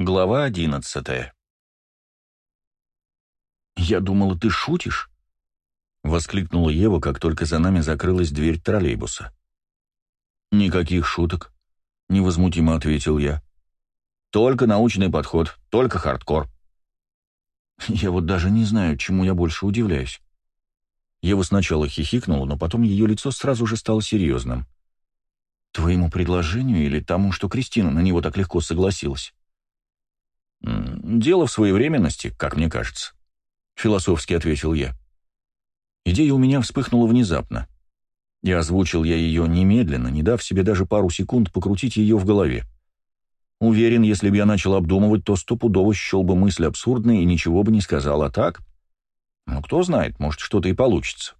Глава одиннадцатая «Я думала, ты шутишь?» — воскликнула Ева, как только за нами закрылась дверь троллейбуса. «Никаких шуток», — невозмутимо ответил я. «Только научный подход, только хардкор». Я вот даже не знаю, чему я больше удивляюсь. Ева сначала хихикнула, но потом ее лицо сразу же стало серьезным. «Твоему предложению или тому, что Кристина на него так легко согласилась?» «Дело в своевременности, как мне кажется», — философски ответил я. Идея у меня вспыхнула внезапно. И озвучил я ее немедленно, не дав себе даже пару секунд покрутить ее в голове. Уверен, если бы я начал обдумывать, то стопудово счел бы мысль абсурдной и ничего бы не сказал, а так... Ну, кто знает, может, что-то и получится.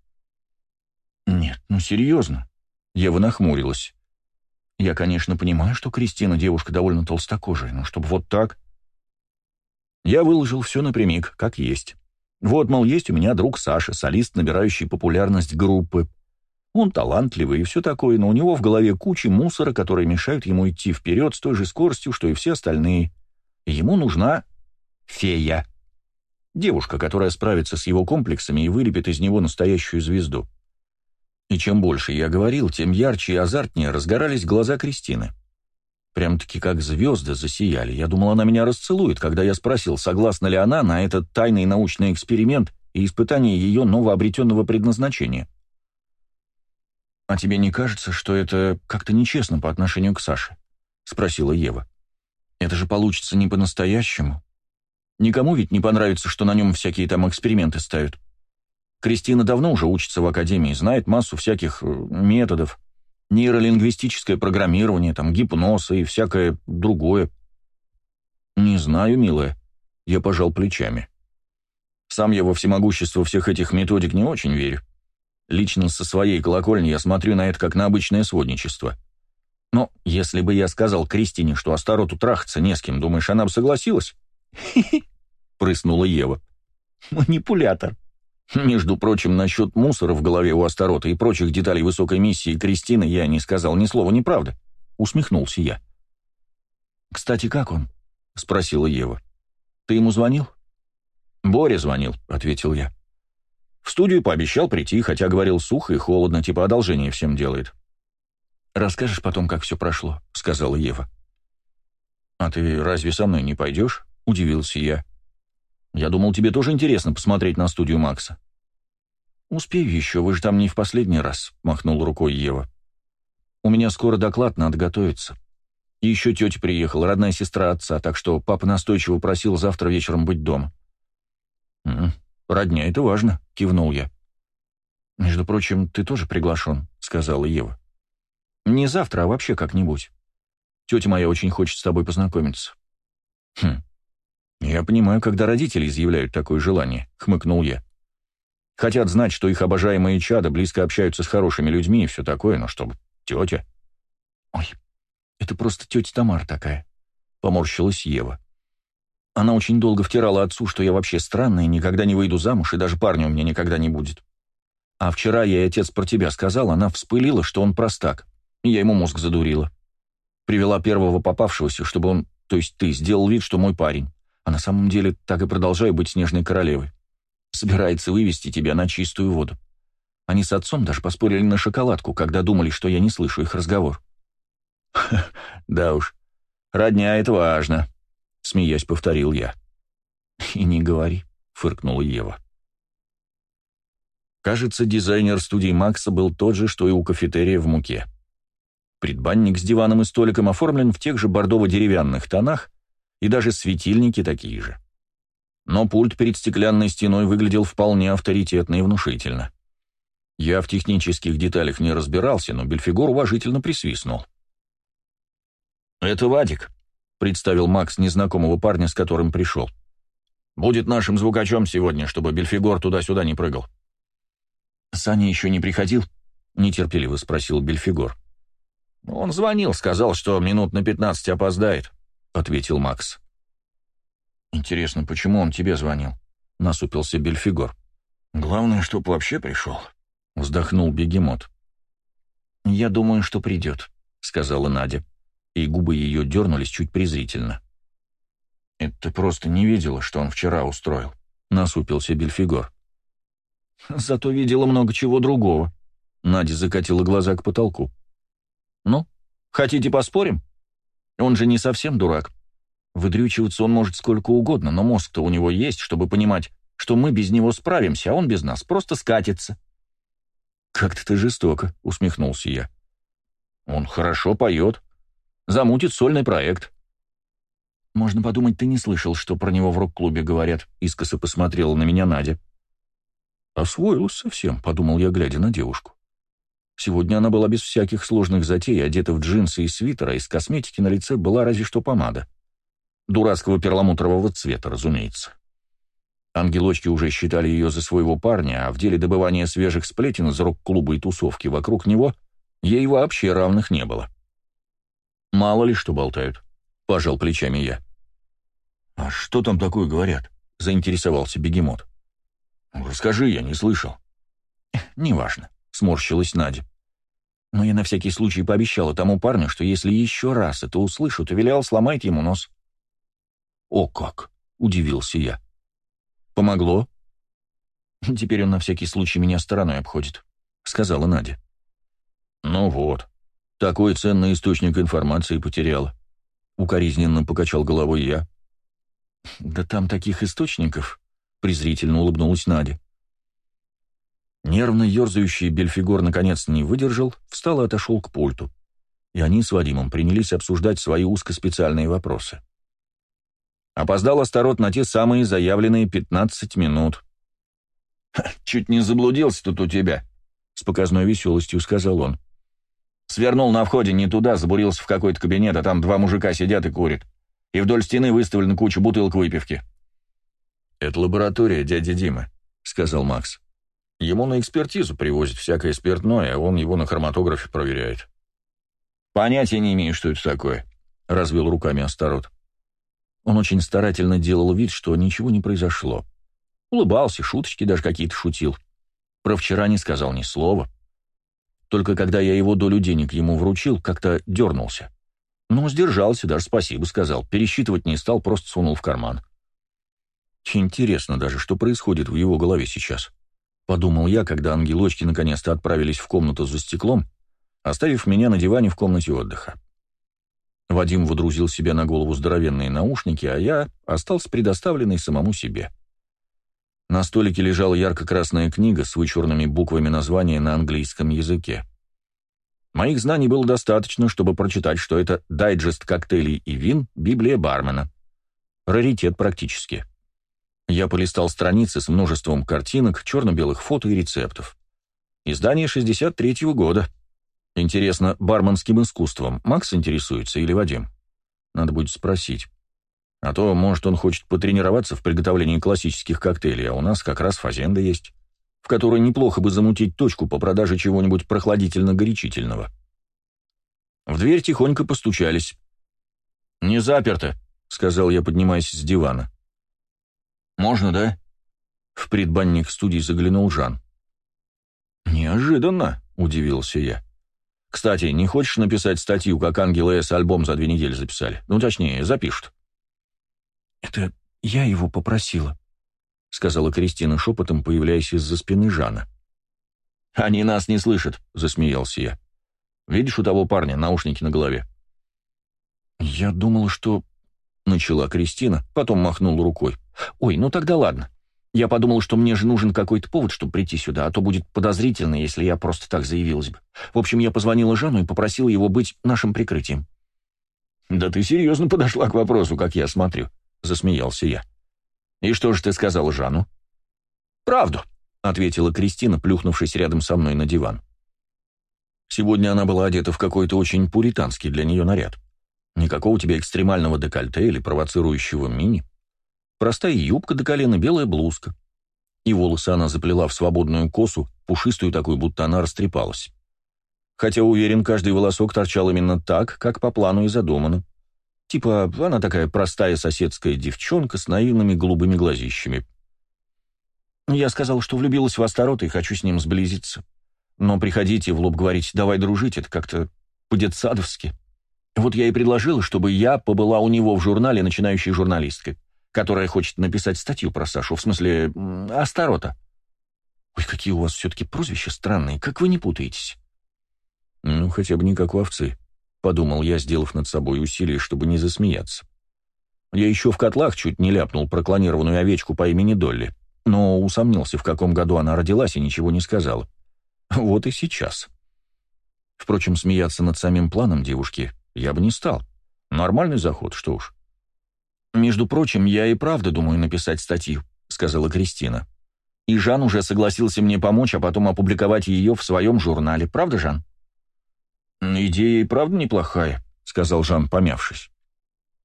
Нет, ну серьезно. Ева нахмурилась. Я, конечно, понимаю, что Кристина девушка довольно толстокожая, но чтобы вот так... Я выложил все напрямик, как есть. Вот, мол, есть у меня друг Саша, солист, набирающий популярность группы. Он талантливый и все такое, но у него в голове куча мусора, которые мешают ему идти вперед с той же скоростью, что и все остальные. Ему нужна фея. Девушка, которая справится с его комплексами и вылепит из него настоящую звезду. И чем больше я говорил, тем ярче и азартнее разгорались глаза Кристины. Прям-таки как звезды засияли. Я думал, она меня расцелует, когда я спросил, согласна ли она на этот тайный научный эксперимент и испытание ее новообретенного предназначения. «А тебе не кажется, что это как-то нечестно по отношению к Саше?» — спросила Ева. «Это же получится не по-настоящему. Никому ведь не понравится, что на нем всякие там эксперименты ставят. Кристина давно уже учится в академии, знает массу всяких э, методов, нейролингвистическое программирование, там, гипноз и всякое другое. Не знаю, милая. Я пожал плечами. Сам я во всемогущество всех этих методик не очень верю. Лично со своей колокольни я смотрю на это как на обычное сводничество. Но если бы я сказал Кристине, что Астароту трахаться не с кем, думаешь, она бы согласилась? «Хи-хи», — прыснула Ева. «Манипулятор», между прочим, насчет мусора в голове у Астарота и прочих деталей высокой миссии Кристины я не сказал ни слова неправды. Усмехнулся я. «Кстати, как он?» — спросила Ева. «Ты ему звонил?» «Боря звонил», — ответил я. В студию пообещал прийти, хотя говорил сухо и холодно, типа одолжение всем делает. «Расскажешь потом, как все прошло», — сказала Ева. «А ты разве со мной не пойдешь?» — удивился я. Я думал, тебе тоже интересно посмотреть на студию Макса». «Успею еще, вы же там не в последний раз», — махнул рукой Ева. «У меня скоро доклад, надо готовиться. И еще тетя приехала, родная сестра отца, так что папа настойчиво просил завтра вечером быть дома». «М -м, «Родня, это важно», — кивнул я. «Между прочим, ты тоже приглашен», — сказала Ева. «Не завтра, а вообще как-нибудь. Тетя моя очень хочет с тобой познакомиться». «Хм, «Я понимаю, когда родители изъявляют такое желание», — хмыкнул я. «Хотят знать, что их обожаемые чада близко общаются с хорошими людьми и все такое, но чтобы тетя...» «Ой, это просто тетя Тамара такая», — поморщилась Ева. «Она очень долго втирала отцу, что я вообще странная, никогда не выйду замуж, и даже парня у меня никогда не будет. А вчера ей отец про тебя сказал, она вспылила, что он простак, и я ему мозг задурила. Привела первого попавшегося, чтобы он, то есть ты, сделал вид, что мой парень. А на самом деле так и продолжаю быть снежной королевой. Собирается вывести тебя на чистую воду. Они с отцом даже поспорили на шоколадку, когда думали, что я не слышу их разговор. «Да уж, родня — это важно», — смеясь повторил я. «И не говори», — фыркнула Ева. Кажется, дизайнер студии Макса был тот же, что и у кафетерия в муке. Предбанник с диваном и столиком оформлен в тех же бордово-деревянных тонах, и даже светильники такие же. Но пульт перед стеклянной стеной выглядел вполне авторитетно и внушительно. Я в технических деталях не разбирался, но Бельфигор уважительно присвистнул. «Это Вадик», — представил Макс незнакомого парня, с которым пришел. «Будет нашим звукачом сегодня, чтобы Бельфигор туда-сюда не прыгал». «Саня еще не приходил?» — нетерпеливо спросил Бельфигор. «Он звонил, сказал, что минут на пятнадцать опоздает», — ответил Макс. «Интересно, почему он тебе звонил?» — насупился Бельфигор. «Главное, чтоб вообще пришел», — вздохнул бегемот. «Я думаю, что придет», — сказала Надя, и губы ее дернулись чуть презрительно. «Это ты просто не видела, что он вчера устроил», — насупился Бельфигор. «Зато видела много чего другого», — Надя закатила глаза к потолку. «Ну, хотите поспорим? Он же не совсем дурак. Выдрючиваться он может сколько угодно, но мозг-то у него есть, чтобы понимать, что мы без него справимся, а он без нас просто скатится». «Как-то ты жестоко», — усмехнулся я. «Он хорошо поет. Замутит сольный проект». «Можно подумать, ты не слышал, что про него в рок-клубе говорят», — искоса посмотрела на меня Надя. «Освоилась совсем», — подумал я, глядя на девушку. Сегодня она была без всяких сложных затей, одета в джинсы и свитера, из косметики на лице была разве что помада. Дурацкого перламутрового цвета, разумеется. Ангелочки уже считали ее за своего парня, а в деле добывания свежих сплетен из рок-клуба и тусовки вокруг него ей вообще равных не было. «Мало ли что болтают», — пожал плечами я. «А что там такое говорят?» — заинтересовался бегемот. «Расскажи, я не слышал». «Неважно», — сморщилась Надя. «Но я на всякий случай пообещала тому парню, что если еще раз это услышу, то вилял сломает ему нос». «О как!» — удивился я. «Помогло?» «Теперь он на всякий случай меня стороной обходит», — сказала Надя. «Ну вот, такой ценный источник информации потеряла». Укоризненно покачал головой я. «Да там таких источников», — презрительно улыбнулась Надя. Нервно ерзающий Бельфигор наконец не выдержал, встал и отошел к пульту. И они с Вадимом принялись обсуждать свои узкоспециальные вопросы. Опоздал Астарот на те самые заявленные 15 минут. «Чуть не заблудился тут у тебя», — с показной веселостью сказал он. «Свернул на входе не туда, забурился в какой-то кабинет, а там два мужика сидят и курят и вдоль стены выставлена куча бутылок выпивки». «Это лаборатория дяди Димы», — сказал Макс. «Ему на экспертизу привозят всякое спиртное, а он его на хроматографе проверяет». «Понятия не имею, что это такое», — развел руками Астарот. Он очень старательно делал вид, что ничего не произошло. Улыбался, шуточки даже какие-то шутил. Про вчера не сказал ни слова. Только когда я его долю денег ему вручил, как-то дернулся. Но сдержался, даже спасибо сказал. Пересчитывать не стал, просто сунул в карман. Интересно даже, что происходит в его голове сейчас. Подумал я, когда ангелочки наконец-то отправились в комнату за стеклом, оставив меня на диване в комнате отдыха. Вадим водрузил себе на голову здоровенные наушники, а я остался предоставленный самому себе. На столике лежала ярко-красная книга с вычурными буквами названия на английском языке. Моих знаний было достаточно, чтобы прочитать, что это дайджест коктейлей и вин «Библия бармена». Раритет практически. Я полистал страницы с множеством картинок, черно-белых фото и рецептов. Издание 63-го года. Интересно, барменским искусством Макс интересуется или Вадим? Надо будет спросить. А то, может, он хочет потренироваться в приготовлении классических коктейлей, а у нас как раз фазенда есть в которой неплохо бы замутить точку по продаже чего-нибудь прохладительно-горячительного. В дверь тихонько постучались. «Не заперто», — сказал я, поднимаясь с дивана. «Можно, да?» В предбанник студии заглянул Жан. «Неожиданно», — удивился я. «Кстати, не хочешь написать статью, как Ангел С. альбом за две недели записали? Ну, точнее, запишут». «Это я его попросила», — сказала Кристина шепотом, появляясь из-за спины Жана. «Они нас не слышат», — засмеялся я. «Видишь у того парня наушники на голове?» «Я думала, что...» — начала Кристина, потом махнула рукой. «Ой, ну тогда ладно. Я подумал, что мне же нужен какой-то повод, чтобы прийти сюда, а то будет подозрительно, если я просто так заявилась бы. В общем, я позвонила Жану и попросила его быть нашим прикрытием». «Да ты серьезно подошла к вопросу, как я смотрю», — засмеялся я. «И что же ты сказал Жану?» «Правду», — ответила Кристина, плюхнувшись рядом со мной на диван. Сегодня она была одета в какой-то очень пуританский для нее наряд. Никакого у тебя экстремального декольте или провоцирующего мини. Простая юбка до колена, белая блузка. И волосы она заплела в свободную косу, пушистую такую, будто она растрепалась. Хотя, уверен, каждый волосок торчал именно так, как по плану и задумано. Типа, она такая простая соседская девчонка с наивными голубыми глазищами. Я сказал, что влюбилась в Астарота и хочу с ним сблизиться. Но приходите в лоб говорить «давай дружить» — это как-то по-детсадовски. Вот я и предложил, чтобы я побыла у него в журнале начинающей журналисткой, которая хочет написать статью про Сашу, в смысле, Астарота. Ой, какие у вас все-таки прозвища странные, как вы не путаетесь? Ну, хотя бы не как у овцы, — подумал я, сделав над собой усилие, чтобы не засмеяться. Я еще в котлах чуть не ляпнул про клонированную овечку по имени Долли, но усомнился, в каком году она родилась, и ничего не сказала. Вот и сейчас. Впрочем, смеяться над самим планом девушки я бы не стал. Нормальный заход, что уж. «Между прочим, я и правда думаю написать статью», — сказала Кристина. «И Жан уже согласился мне помочь, а потом опубликовать ее в своем журнале. Правда, Жан?» «Идея и правда неплохая», — сказал Жан, помявшись.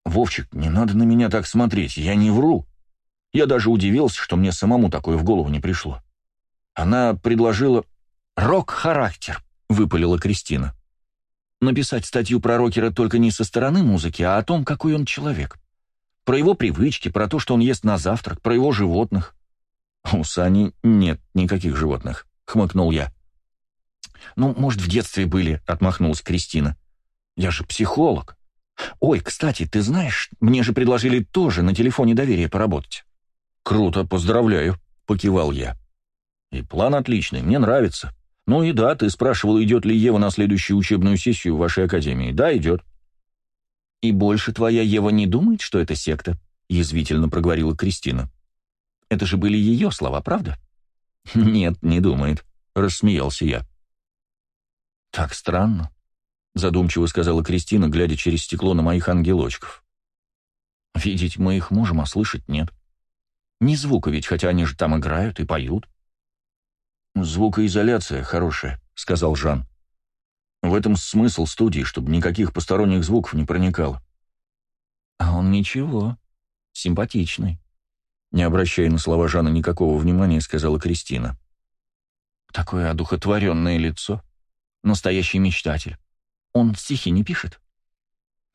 «Вовчик, не надо на меня так смотреть, я не вру. Я даже удивился, что мне самому такое в голову не пришло. Она предложила рок-характер», — выпалила Кристина. «Написать статью про рокера только не со стороны музыки, а о том, какой он человек. Про его привычки, про то, что он ест на завтрак, про его животных». «У Сани нет никаких животных», — хмыкнул я. «Ну, может, в детстве были», — отмахнулась Кристина. «Я же психолог. Ой, кстати, ты знаешь, мне же предложили тоже на телефоне доверия поработать». «Круто, поздравляю», — покивал я. «И план отличный, мне нравится. Ну и да, ты спрашивал, идет ли Ева на следующую учебную сессию в вашей академии. Да, идет». «И больше твоя Ева не думает, что это секта?» — язвительно проговорила Кристина. «Это же были ее слова, правда?» «Нет, не думает», — рассмеялся я. «Так странно», — задумчиво сказала Кристина, глядя через стекло на моих ангелочков. «Видеть мы их можем, а слышать нет. Ни звука ведь, хотя они же там играют и поют». «Звукоизоляция хорошая», — сказал Жан. «В этом смысл студии, чтобы никаких посторонних звуков не проникало». «А он ничего, симпатичный», — не обращая на слова Жана никакого внимания, сказала Кристина. «Такое одухотворенное лицо». Настоящий мечтатель. Он стихи не пишет?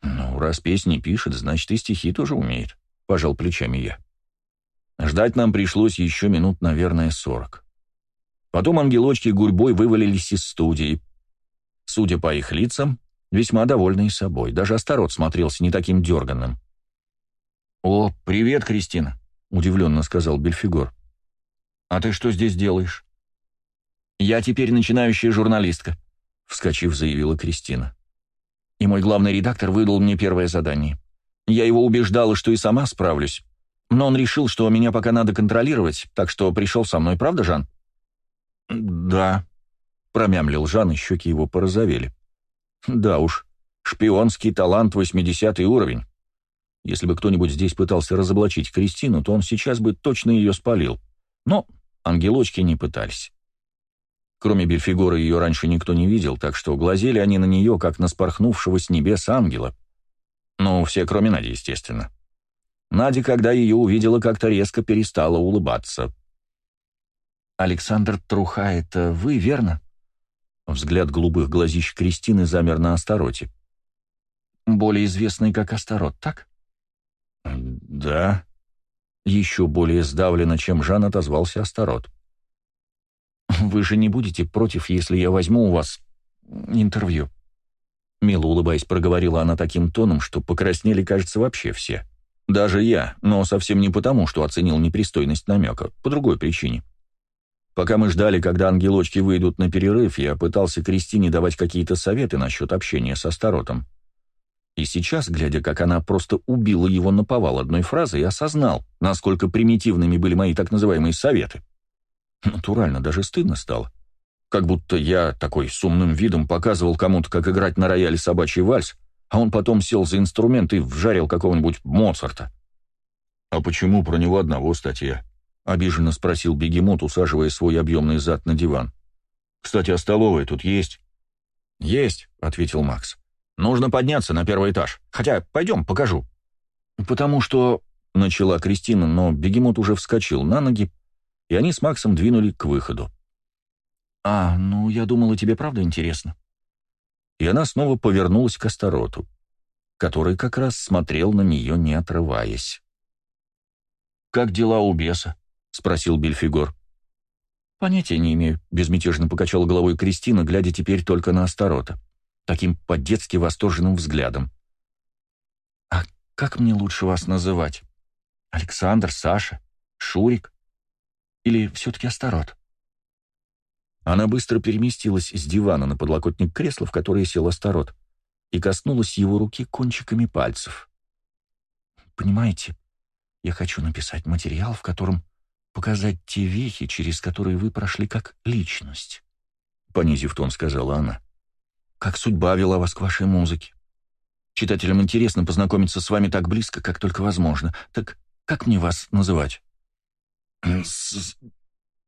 Ну, раз песни пишет, значит и стихи тоже умеет, пожал плечами я. Ждать нам пришлось еще минут, наверное, сорок. Потом ангелочки гурьбой вывалились из студии. Судя по их лицам, весьма довольные собой. Даже Астарот смотрелся не таким дерганным. «О, привет, Кристина», — удивленно сказал Бельфигор. «А ты что здесь делаешь?» «Я теперь начинающая журналистка», вскочив, заявила Кристина. И мой главный редактор выдал мне первое задание. Я его убеждала, что и сама справлюсь. Но он решил, что меня пока надо контролировать, так что пришел со мной, правда, Жан? «Да», — промямлил Жан, и щеки его порозовели. «Да уж, шпионский талант, восьмидесятый уровень. Если бы кто-нибудь здесь пытался разоблачить Кристину, то он сейчас бы точно ее спалил. Но ангелочки не пытались. Кроме Бельфигора ее раньше никто не видел, так что глазели они на нее, как на спорхнувшего с небес ангела. Ну, все, кроме Нади, естественно. Надя, когда ее увидела, как-то резко перестала улыбаться. «Александр Труха, это вы, верно?» Взгляд голубых глазищ Кристины замер на Астароте. «Более известный как Астарот, так?» «Да». Еще более сдавленно, чем Жан отозвался Астарот. «Вы же не будете против, если я возьму у вас интервью?» Мило улыбаясь, проговорила она таким тоном, что покраснели, кажется, вообще все. Даже я, но совсем не потому, что оценил непристойность намека, по другой причине. Пока мы ждали, когда ангелочки выйдут на перерыв, я пытался Кристине давать какие-то советы насчет общения со Старотом. И сейчас, глядя, как она просто убила его на повал одной фразой, осознал, насколько примитивными были мои так называемые советы. Натурально, даже стыдно стало. Как будто я такой с умным видом показывал кому-то, как играть на рояле собачий вальс, а он потом сел за инструмент и вжарил какого-нибудь Моцарта. «А почему про него одного статья?» — обиженно спросил бегемот, усаживая свой объемный зад на диван. «Кстати, а столовая тут есть?» «Есть», — ответил Макс. «Нужно подняться на первый этаж. Хотя, пойдем, покажу». «Потому что...» — начала Кристина, но бегемот уже вскочил на ноги, и они с Максом двинули к выходу. «А, ну, я думала, тебе правда интересно». И она снова повернулась к Астароту, который как раз смотрел на нее, не отрываясь. «Как дела у беса?» — спросил Бельфигор. «Понятия не имею», — безмятежно покачала головой Кристина, глядя теперь только на Астарота. таким по-детски восторженным взглядом. «А как мне лучше вас называть? Александр, Саша, Шурик? Или все-таки Астарот?» Она быстро переместилась с дивана на подлокотник кресла, в которое сел Астарот, и коснулась его руки кончиками пальцев. «Понимаете, я хочу написать материал, в котором показать те вехи, через которые вы прошли как личность», — понизив тон, сказала она. «Как судьба вела вас к вашей музыке. Читателям интересно познакомиться с вами так близко, как только возможно. Так как мне вас называть?»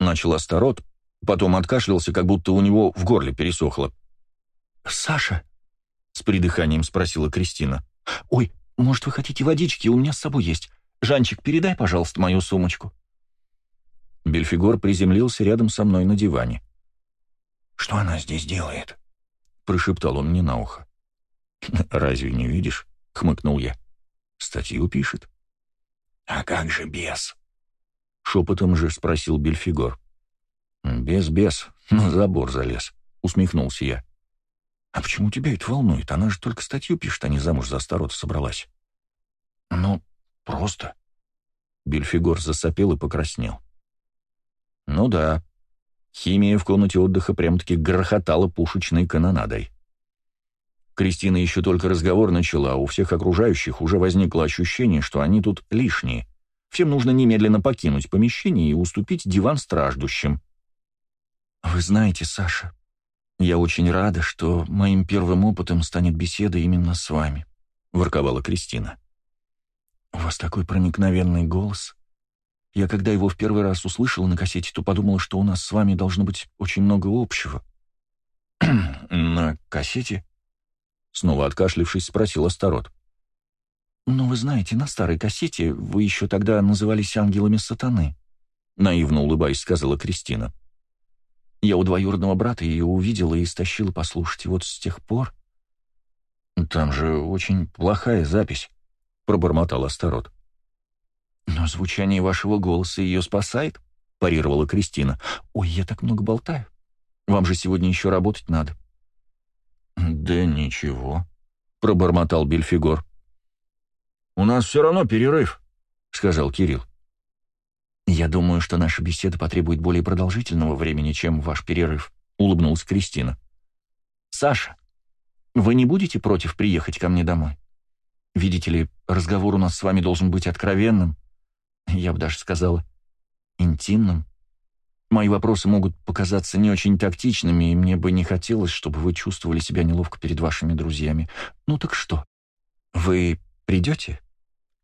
Начал Астарот, Потом откашлялся, как будто у него в горле пересохло. «Саша?» — с придыханием спросила Кристина. «Ой, может, вы хотите водички? У меня с собой есть. Жанчик, передай, пожалуйста, мою сумочку». Бельфигор приземлился рядом со мной на диване. «Что она здесь делает?» — прошептал он мне на ухо. «Разве не видишь?» — хмыкнул я. «Статью пишет». «А как же бес?» — шепотом же спросил Бельфигор. «Без-без, на забор залез», — усмехнулся я. «А почему тебя это волнует? Она же только статью пишет, а не замуж за старота собралась». «Ну, просто». Бельфигор засопел и покраснел. «Ну да, химия в комнате отдыха прям-таки грохотала пушечной канонадой». Кристина еще только разговор начала, а у всех окружающих уже возникло ощущение, что они тут лишние. Всем нужно немедленно покинуть помещение и уступить диван страждущим. «Вы знаете, Саша, я очень рада, что моим первым опытом станет беседа именно с вами», — ворковала Кристина. «У вас такой проникновенный голос. Я, когда его в первый раз услышала на кассете, то подумала, что у нас с вами должно быть очень много общего». «На кассете?» — снова откашлившись, спросил Астарот. «Ну, вы знаете, на старой кассете вы еще тогда назывались ангелами сатаны», — наивно улыбаясь, сказала Кристина. Я у двоюродного брата ее увидела и стащила послушать. И вот с тех пор... «Там же очень плохая запись», — пробормотал Астарот. «Но звучание вашего голоса ее спасает», — парировала Кристина. «Ой, я так много болтаю. Вам же сегодня еще работать надо». «Да ничего», — пробормотал Бельфигор. «У нас все равно перерыв», — сказал Кирилл. «Я думаю, что наша беседа потребует более продолжительного времени, чем ваш перерыв», — улыбнулась Кристина. «Саша, вы не будете против приехать ко мне домой? Видите ли, разговор у нас с вами должен быть откровенным, я бы даже сказала, интимным. Мои вопросы могут показаться не очень тактичными, и мне бы не хотелось, чтобы вы чувствовали себя неловко перед вашими друзьями. Ну так что, вы придете?»